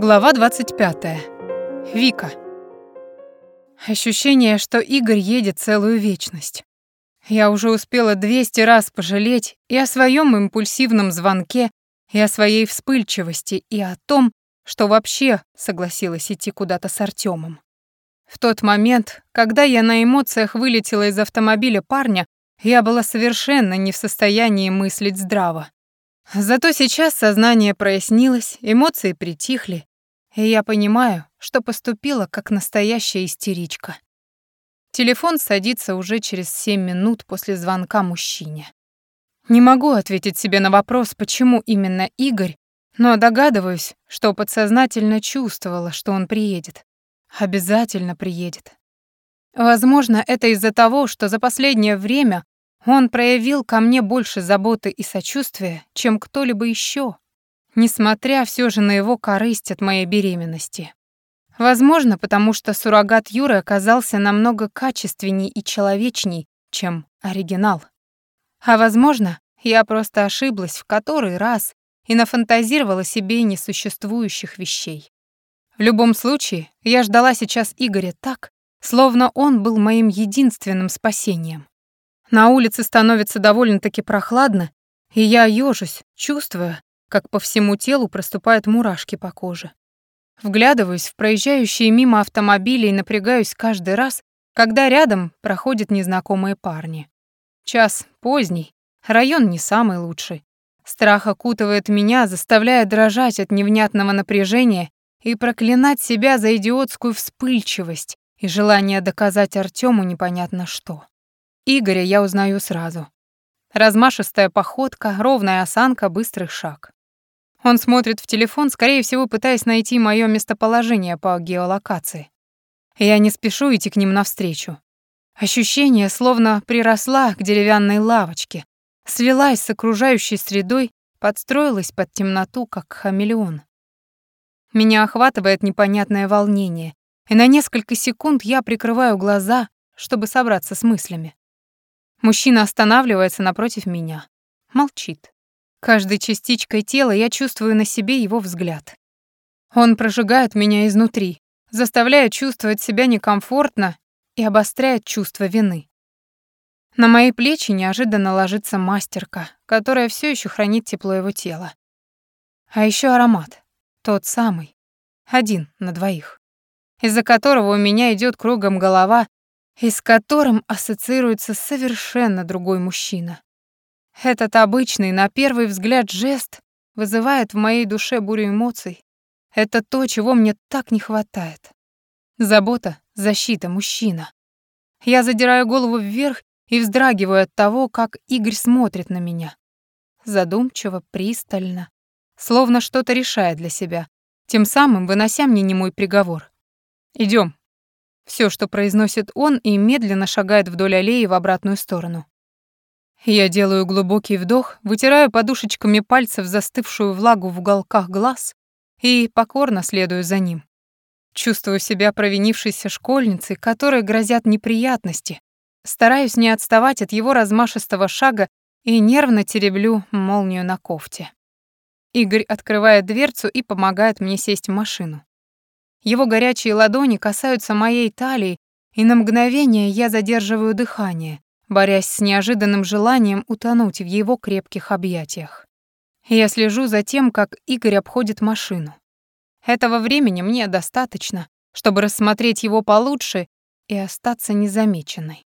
Глава 25. Вика. Ощущение, что Игорь едет целую вечность. Я уже успела 200 раз пожалеть и о своем импульсивном звонке, и о своей вспыльчивости, и о том, что вообще согласилась идти куда-то с Артемом. В тот момент, когда я на эмоциях вылетела из автомобиля парня, я была совершенно не в состоянии мыслить здраво. Зато сейчас сознание прояснилось, эмоции притихли, и я понимаю, что поступила как настоящая истеричка. Телефон садится уже через семь минут после звонка мужчине. Не могу ответить себе на вопрос, почему именно Игорь, но догадываюсь, что подсознательно чувствовала, что он приедет. Обязательно приедет. Возможно, это из-за того, что за последнее время он проявил ко мне больше заботы и сочувствия, чем кто-либо еще, несмотря все же на его корысть от моей беременности. Возможно, потому что суррогат Юры оказался намного качественней и человечней, чем оригинал. А возможно, я просто ошиблась в который раз и нафантазировала себе несуществующих вещей. В любом случае, я ждала сейчас Игоря так, словно он был моим единственным спасением. На улице становится довольно-таки прохладно, и я ёжусь, чувствуя, как по всему телу проступают мурашки по коже. Вглядываюсь в проезжающие мимо автомобили и напрягаюсь каждый раз, когда рядом проходят незнакомые парни. Час поздний, район не самый лучший. Страх окутывает меня, заставляя дрожать от невнятного напряжения и проклинать себя за идиотскую вспыльчивость и желание доказать Артёму непонятно что. Игоря я узнаю сразу. Размашистая походка, ровная осанка, быстрый шаг. Он смотрит в телефон, скорее всего, пытаясь найти моё местоположение по геолокации. Я не спешу идти к ним навстречу. Ощущение словно приросла к деревянной лавочке, слилась с окружающей средой, подстроилась под темноту, как хамелеон. Меня охватывает непонятное волнение, и на несколько секунд я прикрываю глаза, чтобы собраться с мыслями. Мужчина останавливается напротив меня. Молчит. Каждой частичкой тела я чувствую на себе его взгляд. Он прожигает меня изнутри, заставляя чувствовать себя некомфортно и обостряет чувство вины. На мои плечи неожиданно ложится мастерка, которая все еще хранит тепло его тела. А еще аромат. Тот самый. Один на двоих. Из-за которого у меня идет кругом голова и с которым ассоциируется совершенно другой мужчина. Этот обычный, на первый взгляд, жест вызывает в моей душе бурю эмоций. Это то, чего мне так не хватает. Забота, защита, мужчина. Я задираю голову вверх и вздрагиваю от того, как Игорь смотрит на меня. Задумчиво, пристально, словно что-то решает для себя, тем самым вынося мне немой приговор. Идем. Все, что произносит он, и медленно шагает вдоль аллеи в обратную сторону. Я делаю глубокий вдох, вытираю подушечками пальцев застывшую влагу в уголках глаз и покорно следую за ним. Чувствую себя провинившейся школьницей, которой грозят неприятности. Стараюсь не отставать от его размашистого шага и нервно тереблю молнию на кофте. Игорь открывает дверцу и помогает мне сесть в машину. Его горячие ладони касаются моей талии, и на мгновение я задерживаю дыхание, борясь с неожиданным желанием утонуть в его крепких объятиях. Я слежу за тем, как Игорь обходит машину. Этого времени мне достаточно, чтобы рассмотреть его получше и остаться незамеченной.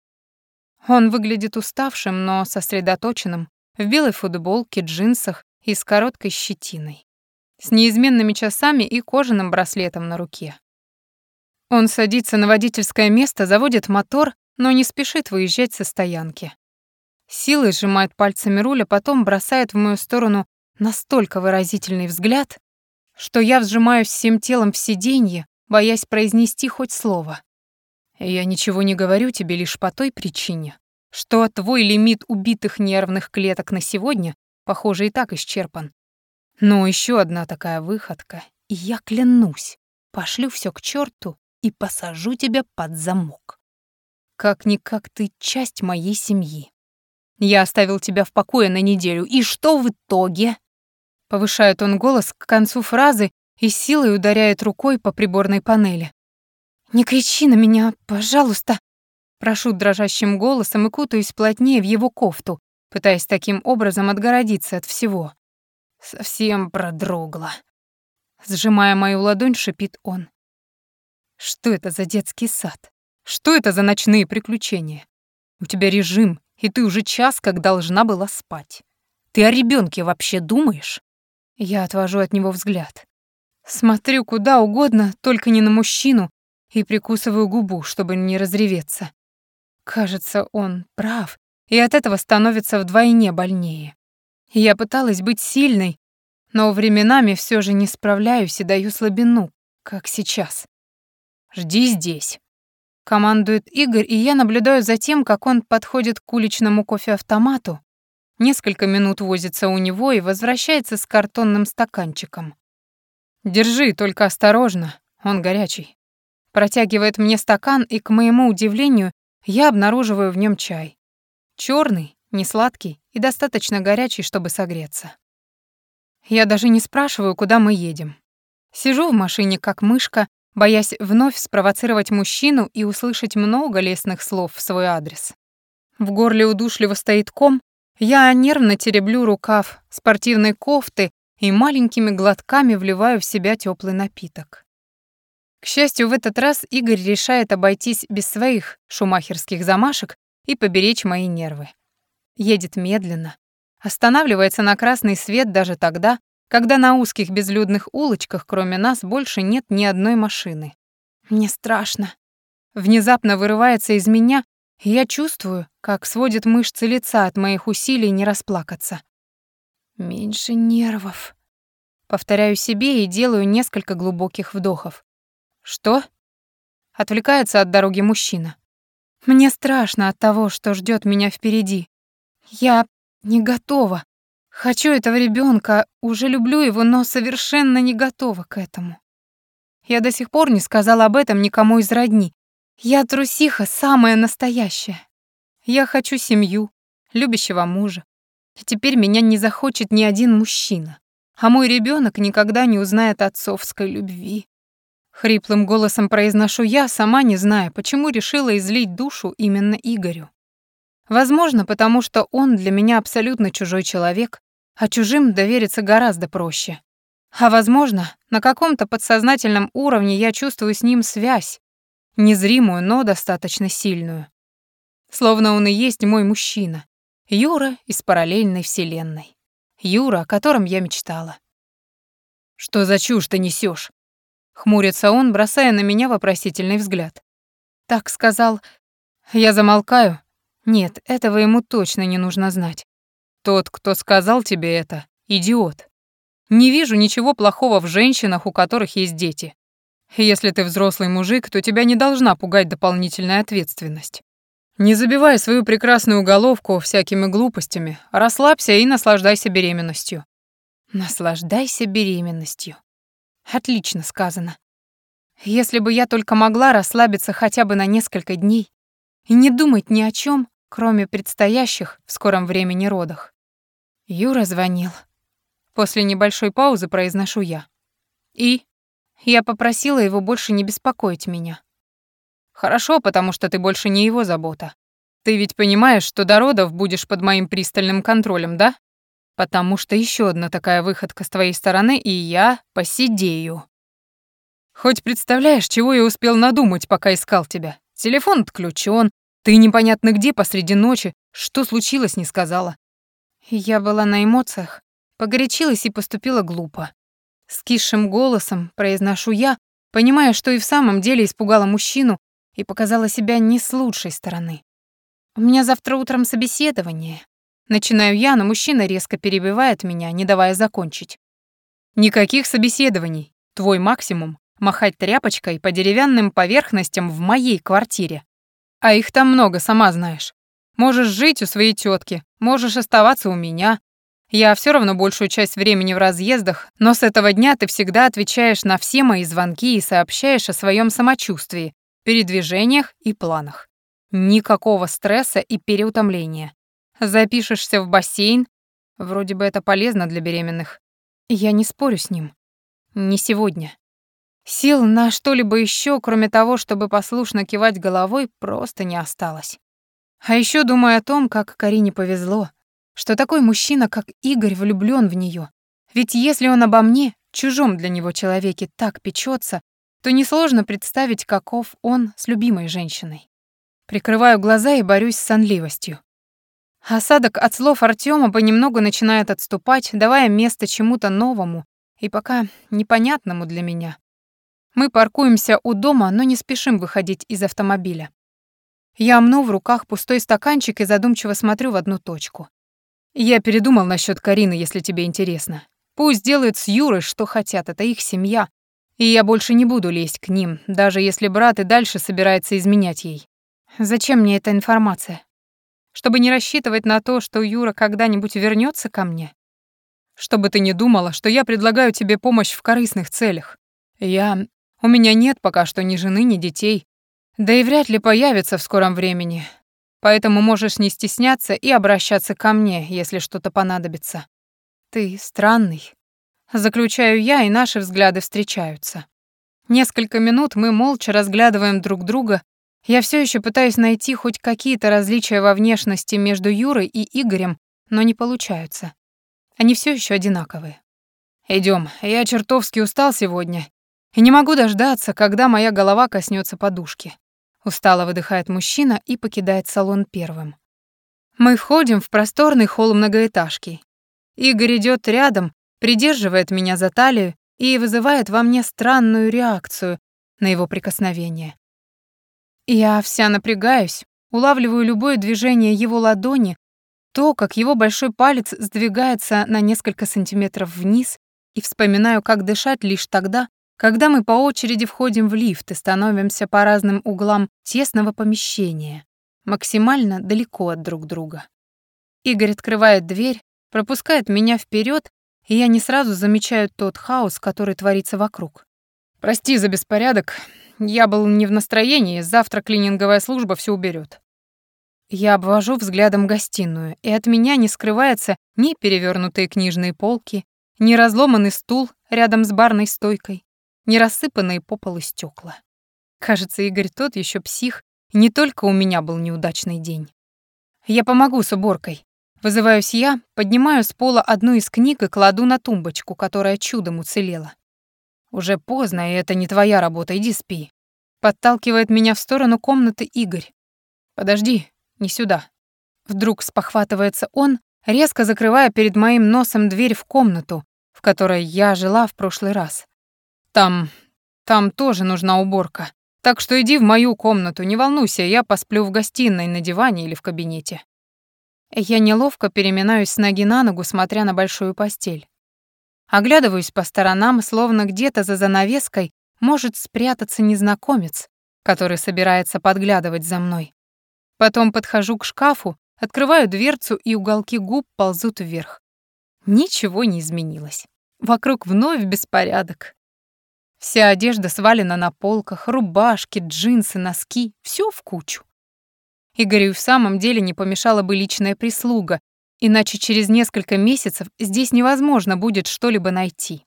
Он выглядит уставшим, но сосредоточенным, в белой футболке, джинсах и с короткой щетиной с неизменными часами и кожаным браслетом на руке. Он садится на водительское место, заводит мотор, но не спешит выезжать со стоянки. Силой сжимает пальцами руль, а потом бросает в мою сторону настолько выразительный взгляд, что я вжимаюсь всем телом в сиденье, боясь произнести хоть слово. Я ничего не говорю тебе лишь по той причине, что твой лимит убитых нервных клеток на сегодня, похоже, и так исчерпан. Но еще одна такая выходка, и я клянусь, пошлю все к черту и посажу тебя под замок. Как-никак ты часть моей семьи. Я оставил тебя в покое на неделю, и что в итоге? Повышает он голос к концу фразы, и силой ударяет рукой по приборной панели. «Не кричи на меня, пожалуйста!» Прошу дрожащим голосом и кутаюсь плотнее в его кофту, пытаясь таким образом отгородиться от всего. Совсем продрогла. Сжимая мою ладонь, шипит он. Что это за детский сад? Что это за ночные приключения? У тебя режим, и ты уже час как должна была спать. Ты о ребенке вообще думаешь? Я отвожу от него взгляд. Смотрю куда угодно, только не на мужчину, и прикусываю губу, чтобы не разреветься. Кажется, он прав, и от этого становится вдвойне больнее. Я пыталась быть сильной, но временами все же не справляюсь и даю слабину, как сейчас. «Жди здесь», — командует Игорь, и я наблюдаю за тем, как он подходит к уличному кофеавтомату, несколько минут возится у него и возвращается с картонным стаканчиком. «Держи, только осторожно, он горячий». Протягивает мне стакан, и, к моему удивлению, я обнаруживаю в нем чай. Черный, не сладкий и достаточно горячий, чтобы согреться. Я даже не спрашиваю, куда мы едем. Сижу в машине как мышка, боясь вновь спровоцировать мужчину и услышать много лестных слов в свой адрес. В горле удушливо стоит ком, я нервно тереблю рукав спортивной кофты и маленькими глотками вливаю в себя теплый напиток. К счастью, в этот раз Игорь решает обойтись без своих шумахерских замашек и поберечь мои нервы. Едет медленно, останавливается на красный свет даже тогда, когда на узких безлюдных улочках кроме нас больше нет ни одной машины. Мне страшно. Внезапно вырывается из меня, и я чувствую, как сводит мышцы лица от моих усилий не расплакаться. Меньше нервов. Повторяю себе и делаю несколько глубоких вдохов. «Что?» Отвлекается от дороги мужчина. «Мне страшно от того, что ждет меня впереди. Я не готова. Хочу этого ребенка, уже люблю его, но совершенно не готова к этому. Я до сих пор не сказала об этом никому из родни. Я трусиха, самая настоящая. Я хочу семью, любящего мужа. И теперь меня не захочет ни один мужчина. А мой ребенок никогда не узнает отцовской любви. Хриплым голосом произношу я, сама не зная, почему решила излить душу именно Игорю. Возможно, потому что он для меня абсолютно чужой человек, а чужим довериться гораздо проще. А возможно, на каком-то подсознательном уровне я чувствую с ним связь, незримую, но достаточно сильную. Словно он и есть мой мужчина, Юра из параллельной вселенной. Юра, о котором я мечтала. «Что за чушь ты несешь? Хмурится он, бросая на меня вопросительный взгляд. Так сказал. Я замолкаю. Нет, этого ему точно не нужно знать. Тот, кто сказал тебе это, идиот. Не вижу ничего плохого в женщинах, у которых есть дети. Если ты взрослый мужик, то тебя не должна пугать дополнительная ответственность. Не забивай свою прекрасную головку всякими глупостями, расслабься и наслаждайся беременностью. Наслаждайся беременностью. Отлично сказано. Если бы я только могла расслабиться хотя бы на несколько дней и не думать ни о чем, кроме предстоящих в скором времени родах. Юра звонил. После небольшой паузы произношу я. И я попросила его больше не беспокоить меня. Хорошо, потому что ты больше не его забота. Ты ведь понимаешь, что до родов будешь под моим пристальным контролем, да? Потому что еще одна такая выходка с твоей стороны, и я посидею. Хоть представляешь, чего я успел надумать, пока искал тебя. Телефон отключен, ты непонятно где посреди ночи. Что случилось, не сказала. Я была на эмоциях, погорячилась и поступила глупо. Скисшим голосом произношу я, понимая, что и в самом деле испугала мужчину и показала себя не с лучшей стороны. У меня завтра утром собеседование, Начинаю я, но мужчина резко перебивает меня, не давая закончить. Никаких собеседований. Твой максимум — махать тряпочкой по деревянным поверхностям в моей квартире. А их там много, сама знаешь. Можешь жить у своей тетки, можешь оставаться у меня. Я все равно большую часть времени в разъездах, но с этого дня ты всегда отвечаешь на все мои звонки и сообщаешь о своем самочувствии, передвижениях и планах. Никакого стресса и переутомления. Запишешься в бассейн. Вроде бы это полезно для беременных. Я не спорю с ним. Не сегодня. Сил на что-либо еще, кроме того, чтобы послушно кивать головой, просто не осталось. А еще думаю о том, как Карине повезло, что такой мужчина, как Игорь, влюблён в неё. Ведь если он обо мне, чужом для него человеке, так печётся, то несложно представить, каков он с любимой женщиной. Прикрываю глаза и борюсь с сонливостью. Осадок от слов Артёма понемногу начинает отступать, давая место чему-то новому и пока непонятному для меня. Мы паркуемся у дома, но не спешим выходить из автомобиля. Я мну в руках пустой стаканчик и задумчиво смотрю в одну точку. Я передумал насчет Карины, если тебе интересно. Пусть делают с Юрой, что хотят, это их семья. И я больше не буду лезть к ним, даже если брат и дальше собирается изменять ей. Зачем мне эта информация? Чтобы не рассчитывать на то, что Юра когда-нибудь вернется ко мне? Чтобы ты не думала, что я предлагаю тебе помощь в корыстных целях. Я... У меня нет пока что ни жены, ни детей. Да и вряд ли появится в скором времени. Поэтому можешь не стесняться и обращаться ко мне, если что-то понадобится. Ты странный. Заключаю я, и наши взгляды встречаются. Несколько минут мы молча разглядываем друг друга. Я все еще пытаюсь найти хоть какие-то различия во внешности между Юрой и Игорем, но не получаются. Они все еще одинаковые. Идем. Я чертовски устал сегодня и не могу дождаться, когда моя голова коснется подушки. Устало выдыхает мужчина и покидает салон первым. Мы входим в просторный холл многоэтажки. Игорь идет рядом, придерживает меня за талию и вызывает во мне странную реакцию на его прикосновение. Я вся напрягаюсь, улавливаю любое движение его ладони, то, как его большой палец сдвигается на несколько сантиметров вниз, и вспоминаю, как дышать лишь тогда, когда мы по очереди входим в лифт и становимся по разным углам тесного помещения, максимально далеко от друг друга. Игорь открывает дверь, пропускает меня вперед, и я не сразу замечаю тот хаос, который творится вокруг. «Прости за беспорядок, я был не в настроении, завтра клининговая служба все уберет. Я обвожу взглядом гостиную, и от меня не скрывается ни перевернутые книжные полки, ни разломанный стул рядом с барной стойкой, ни рассыпанные по полу стекла. Кажется, Игорь тот еще псих, не только у меня был неудачный день. Я помогу с уборкой. Вызываюсь я, поднимаю с пола одну из книг и кладу на тумбочку, которая чудом уцелела. Уже поздно, и это не твоя работа, иди спи. Подталкивает меня в сторону комнаты Игорь. Подожди, не сюда. Вдруг спохватывается он, резко закрывая перед моим носом дверь в комнату, в которой я жила в прошлый раз. Там... там тоже нужна уборка. Так что иди в мою комнату, не волнуйся, я посплю в гостиной, на диване или в кабинете». Я неловко переминаюсь с ноги на ногу, смотря на большую постель. Оглядываюсь по сторонам, словно где-то за занавеской может спрятаться незнакомец, который собирается подглядывать за мной. Потом подхожу к шкафу, открываю дверцу, и уголки губ ползут вверх. Ничего не изменилось. Вокруг вновь беспорядок. Вся одежда свалена на полках, рубашки, джинсы, носки, все в кучу. Игорю в самом деле не помешала бы личная прислуга, иначе через несколько месяцев здесь невозможно будет что-либо найти.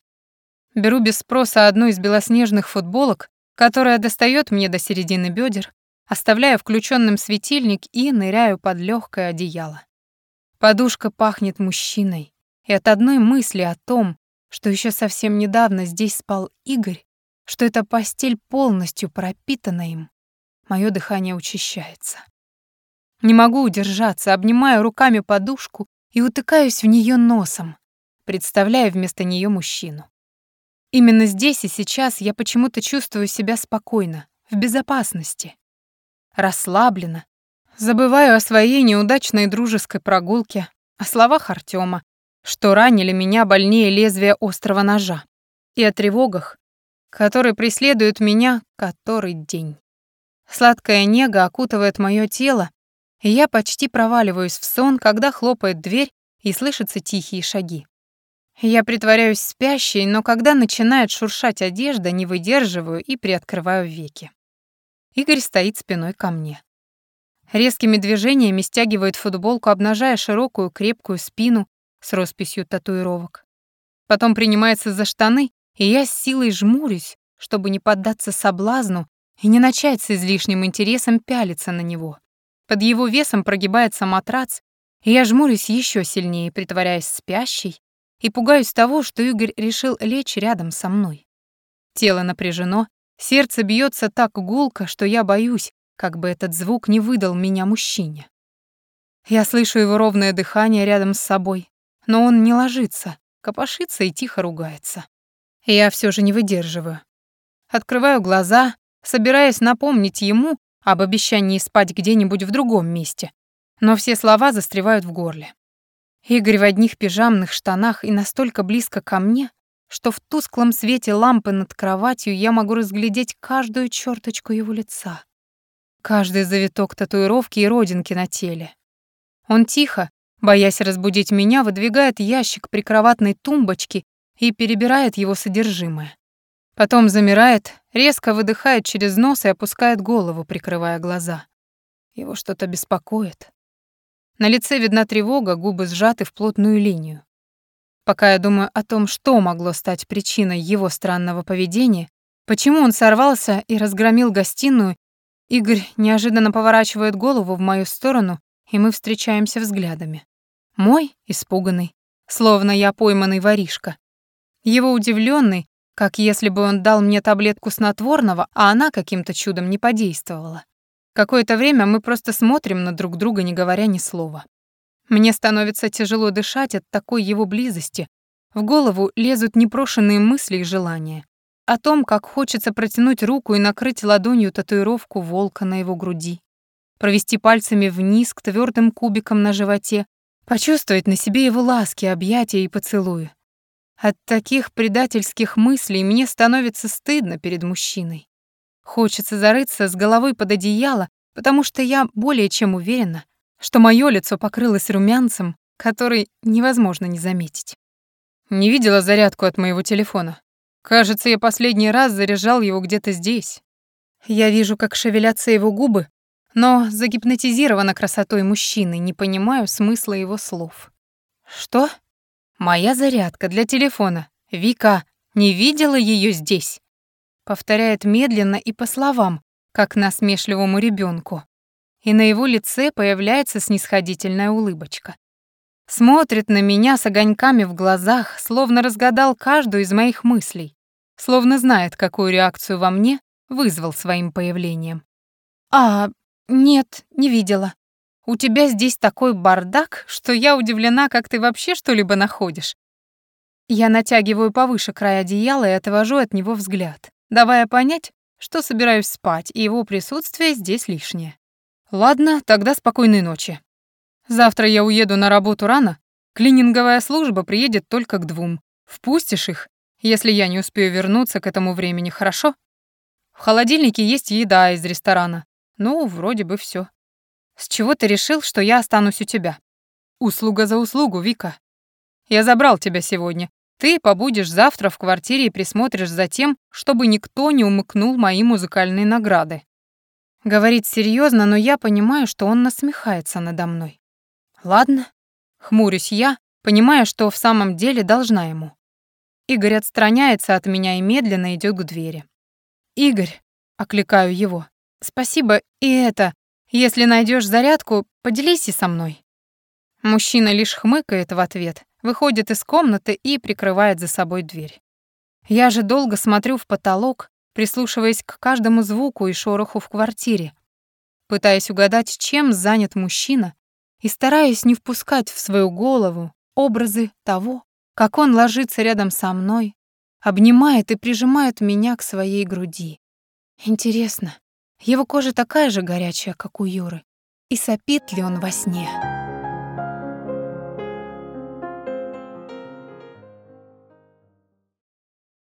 Беру без спроса одну из белоснежных футболок, которая достает мне до середины бедер, оставляю включенным светильник и ныряю под легкое одеяло. Подушка пахнет мужчиной, и от одной мысли о том, что еще совсем недавно здесь спал Игорь, что эта постель полностью пропитана им, мое дыхание учащается. Не могу удержаться, обнимаю руками подушку и утыкаюсь в нее носом, представляя вместо нее мужчину. Именно здесь и сейчас я почему-то чувствую себя спокойно, в безопасности. Расслабленно, забываю о своей неудачной дружеской прогулке, о словах Артема, что ранили меня больнее лезвия острого ножа, и о тревогах, который преследует меня который день. Сладкая нега окутывает моё тело, и я почти проваливаюсь в сон, когда хлопает дверь и слышатся тихие шаги. Я притворяюсь спящей, но когда начинает шуршать одежда, не выдерживаю и приоткрываю веки. Игорь стоит спиной ко мне. Резкими движениями стягивает футболку, обнажая широкую крепкую спину с росписью татуировок. Потом принимается за штаны и я с силой жмурюсь, чтобы не поддаться соблазну и не начать с излишним интересом пялиться на него. Под его весом прогибается матрац, и я жмурюсь еще сильнее, притворяясь спящей, и пугаюсь того, что Игорь решил лечь рядом со мной. Тело напряжено, сердце бьется так гулко, что я боюсь, как бы этот звук не выдал меня мужчине. Я слышу его ровное дыхание рядом с собой, но он не ложится, копошится и тихо ругается. Я все же не выдерживаю. Открываю глаза, собираясь напомнить ему об обещании спать где-нибудь в другом месте, но все слова застревают в горле. Игорь в одних пижамных штанах и настолько близко ко мне, что в тусклом свете лампы над кроватью я могу разглядеть каждую черточку его лица, каждый завиток татуировки и родинки на теле. Он тихо, боясь разбудить меня, выдвигает ящик прикроватной тумбочки и перебирает его содержимое. Потом замирает, резко выдыхает через нос и опускает голову, прикрывая глаза. Его что-то беспокоит. На лице видна тревога, губы сжаты в плотную линию. Пока я думаю о том, что могло стать причиной его странного поведения, почему он сорвался и разгромил гостиную, Игорь неожиданно поворачивает голову в мою сторону, и мы встречаемся взглядами. Мой испуганный, словно я пойманный воришка. Его удивленный, как если бы он дал мне таблетку снотворного, а она каким-то чудом не подействовала. Какое-то время мы просто смотрим на друг друга, не говоря ни слова. Мне становится тяжело дышать от такой его близости. В голову лезут непрошенные мысли и желания. О том, как хочется протянуть руку и накрыть ладонью татуировку волка на его груди. Провести пальцами вниз к твердым кубикам на животе. Почувствовать на себе его ласки, объятия и поцелуи. От таких предательских мыслей мне становится стыдно перед мужчиной. Хочется зарыться с головой под одеяло, потому что я более чем уверена, что моё лицо покрылось румянцем, который невозможно не заметить. Не видела зарядку от моего телефона. Кажется, я последний раз заряжал его где-то здесь. Я вижу, как шевелятся его губы, но загипнотизирована красотой мужчины, не понимаю смысла его слов. Что? Моя зарядка для телефона. Вика, не видела её здесь? повторяет медленно и по словам, как насмешливому ребенку. И на его лице появляется снисходительная улыбочка. Смотрит на меня с огоньками в глазах, словно разгадал каждую из моих мыслей, словно знает, какую реакцию во мне вызвал своим появлением. «А, нет, не видела. У тебя здесь такой бардак, что я удивлена, как ты вообще что-либо находишь». Я натягиваю повыше край одеяла и отвожу от него взгляд давая понять, что собираюсь спать, и его присутствие здесь лишнее. Ладно, тогда спокойной ночи. Завтра я уеду на работу рано, клининговая служба приедет только к двум. Впустишь их, если я не успею вернуться к этому времени, хорошо? В холодильнике есть еда из ресторана. Ну, вроде бы все. С чего ты решил, что я останусь у тебя? Услуга за услугу, Вика. Я забрал тебя сегодня, ты побудешь завтра в квартире и присмотришь за тем, чтобы никто не умыкнул мои музыкальные награды. Говорит серьезно, но я понимаю, что он насмехается надо мной. Ладно, хмурюсь я, понимая, что в самом деле должна ему. Игорь отстраняется от меня и медленно идет к двери. «Игорь», — окликаю его, — «спасибо, и это, если найдешь зарядку, поделись и со мной». Мужчина лишь хмыкает в ответ, выходит из комнаты и прикрывает за собой дверь. Я же долго смотрю в потолок, прислушиваясь к каждому звуку и шороху в квартире, пытаясь угадать, чем занят мужчина, и стараясь не впускать в свою голову образы того, как он ложится рядом со мной, обнимает и прижимает меня к своей груди. Интересно, его кожа такая же горячая, как у Юры, и сопит ли он во сне?»